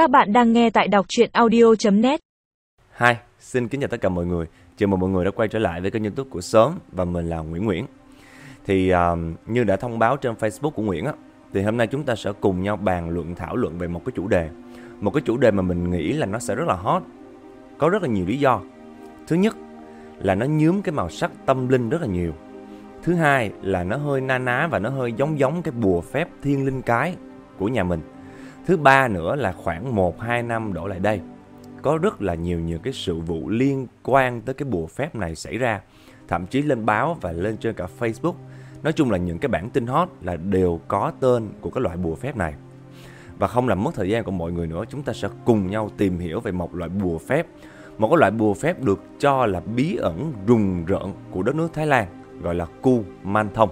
Các bạn đang nghe tại đọc truyện audio.net Hi, xin kính chào tất cả mọi người. Chào mừng mọi người đã quay trở lại với kênh youtube của Sớm và mình là Nguyễn Nguyễn. Thì uh, như đã thông báo trên Facebook của Nguyễn á, thì hôm nay chúng ta sẽ cùng nhau bàn luận thảo luận về một cái chủ đề. Một cái chủ đề mà mình nghĩ là nó sẽ rất là hot. Có rất là nhiều lý do. Thứ nhất là nó nhướm cái màu sắc tâm linh rất là nhiều. Thứ hai là nó hơi na ná và nó hơi giống giống cái bùa phép thiên linh cái của nhà mình. Thứ ba nữa là khoảng 1-2 năm đổ lại đây. Có rất là nhiều những cái sự vụ liên quan tới cái bùa phép này xảy ra. Thậm chí lên báo và lên trên cả Facebook. Nói chung là những cái bản tin hot là đều có tên của cái loại bùa phép này. Và không làm mất thời gian của mọi người nữa, chúng ta sẽ cùng nhau tìm hiểu về một loại bùa phép. Một cái loại bùa phép được cho là bí ẩn rùng rợn của đất nước Thái Lan, gọi là cu man thông.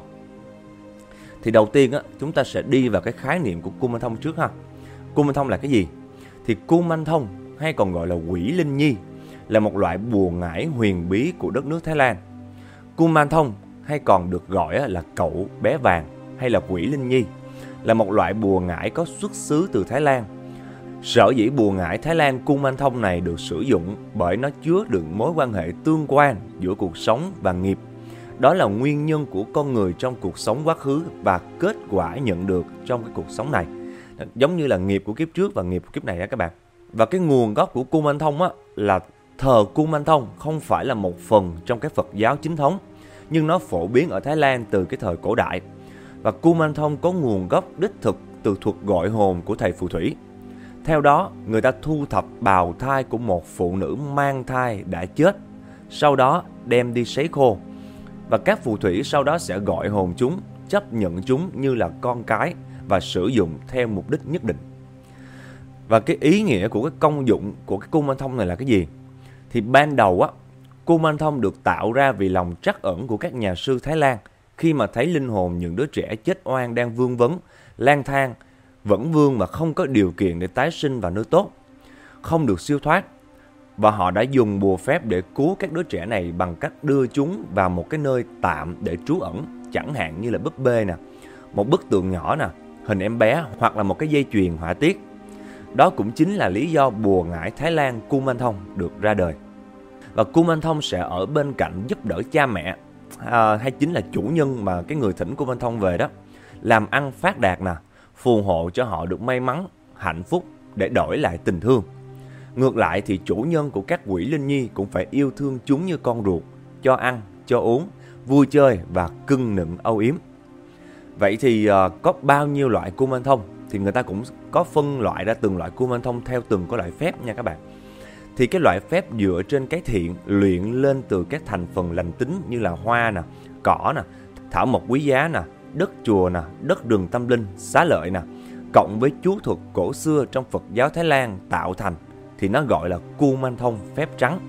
Thì đầu tiên á, chúng ta sẽ đi vào cái khái niệm của cu man thông trước ha cu thông là cái gì thì cu thông, hay còn gọi là quỷ linh nhi, là một loại bùa ngải huyền bí của đất nước Thái Lan. Man Thông, hay còn được gọi là cậu bé vàng hay là quỷ linh nhi, là một loại bùa ngải có xuất xứ từ Thái Lan. Sở dĩ bùa ngải Thái Lan Man Thông này được sử dụng bởi nó chứa đựng mối quan hệ tương quan giữa cuộc sống và nghiệp. Đó là nguyên nhân của con người trong cuộc sống quá khứ và kết quả nhận được trong cái cuộc sống này. Giống như là nghiệp của kiếp trước và nghiệp của kiếp này á các bạn. Và cái nguồn gốc của Cung Anh Thông á, là thờ Cung Anh Thông không phải là một phần trong cái Phật giáo chính thống, nhưng nó phổ biến ở Thái Lan từ cái thời cổ đại. Và Cung Anh Thông có nguồn gốc đích thực từ thuật gọi hồn của thầy phù thủy. Theo đó, người ta thu thập bào thai của một phụ nữ mang thai đã chết, sau đó đem đi sấy khô. Và các phù thủy sau đó sẽ gọi hồn chúng, chấp nhận chúng như là con cái và sử dụng theo mục đích nhất định. Và cái ý nghĩa của cái công dụng của cái cung thông này là cái gì? Thì ban đầu á, cung thông được tạo ra vì lòng trắc ẩn của các nhà sư Thái Lan khi mà thấy linh hồn những đứa trẻ chết oan đang vương vấn, lang thang, vẫn vương mà không có điều kiện để tái sinh vào nơi tốt, không được siêu thoát. Và họ đã dùng bùa phép để cứu các đứa trẻ này bằng cách đưa chúng vào một cái nơi tạm để trú ẩn, chẳng hạn như là búp bê nè, một bức tượng nhỏ nè, hình em bé hoặc là một cái dây chuyền họa tiết đó cũng chính là lý do bùa ngải Thái Lan Cung Thông được ra đời. Và Cung Thông sẽ ở bên cạnh giúp đỡ cha mẹ à, hay chính là chủ nhân mà cái người thỉnh Cung Thông về đó làm ăn phát đạt nè, phù hộ cho họ được may mắn, hạnh phúc để đổi lại tình thương. Ngược lại thì chủ nhân của các quỷ linh nhi cũng phải yêu thương chúng như con ruột, cho ăn, cho uống, vui chơi và cưng nựng âu yếm. Vậy thì uh, có bao nhiêu loại cung thông thì người ta cũng có phân loại ra từng loại cung thông theo từng có loại phép nha các bạn. Thì cái loại phép dựa trên cái thiện luyện lên từ các thành phần lành tính như là hoa nè, cỏ nè, thảo mộc quý giá nè, đất chùa nè, đất đường tâm linh, xá lợi nè, cộng với chú thuật cổ xưa trong Phật giáo Thái Lan tạo thành thì nó gọi là cu man thông phép trắng.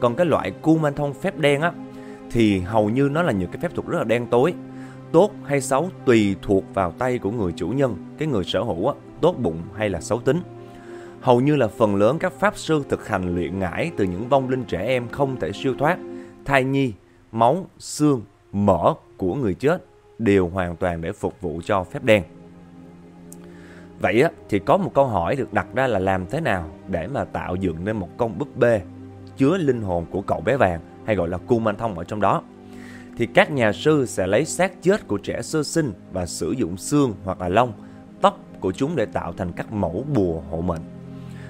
Còn cái loại cu man thông phép đen á thì hầu như nó là những cái phép thuật rất là đen tối tốt hay xấu tùy thuộc vào tay của người chủ nhân, cái người sở hữu á, tốt bụng hay là xấu tính. Hầu như là phần lớn các pháp sư thực hành luyện ngải từ những vong linh trẻ em không thể siêu thoát, thai nhi, máu, xương, mỡ của người chết đều hoàn toàn để phục vụ cho phép đen. Vậy á, thì có một câu hỏi được đặt ra là làm thế nào để mà tạo dựng nên một con búp bê chứa linh hồn của cậu bé vàng hay gọi là cung anh thông ở trong đó thì các nhà sư sẽ lấy xác chết của trẻ sơ sinh và sử dụng xương hoặc là lông, tóc của chúng để tạo thành các mẫu bùa hộ mệnh.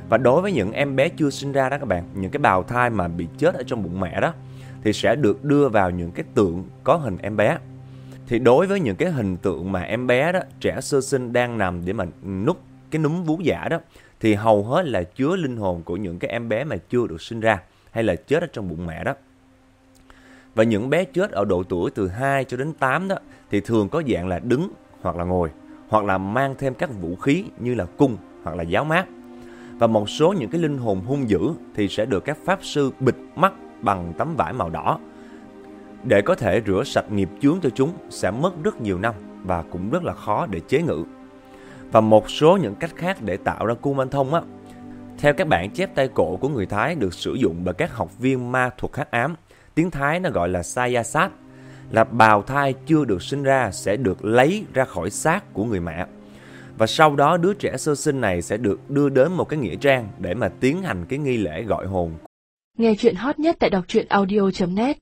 Và đối với những em bé chưa sinh ra đó các bạn, những cái bào thai mà bị chết ở trong bụng mẹ đó thì sẽ được đưa vào những cái tượng có hình em bé. Thì đối với những cái hình tượng mà em bé đó, trẻ sơ sinh đang nằm để mà núp cái núm vú giả đó thì hầu hết là chứa linh hồn của những cái em bé mà chưa được sinh ra hay là chết ở trong bụng mẹ đó. Và những bé chết ở độ tuổi từ 2 cho đến 8 đó thì thường có dạng là đứng hoặc là ngồi hoặc là mang thêm các vũ khí như là cung hoặc là giáo mát. Và một số những cái linh hồn hung dữ thì sẽ được các pháp sư bịt mắt bằng tấm vải màu đỏ. Để có thể rửa sạch nghiệp chướng cho chúng sẽ mất rất nhiều năm và cũng rất là khó để chế ngự. Và một số những cách khác để tạo ra cung anh thông á, theo các bản chép tay cổ của người Thái được sử dụng bởi các học viên ma thuật hắc ám Tiếng Thái nó gọi là Sayasat, là bào thai chưa được sinh ra sẽ được lấy ra khỏi xác của người mẹ. Và sau đó đứa trẻ sơ sinh này sẽ được đưa đến một cái nghĩa trang để mà tiến hành cái nghi lễ gọi hồn Nghe chuyện hot nhất tại đọc truyện audio.net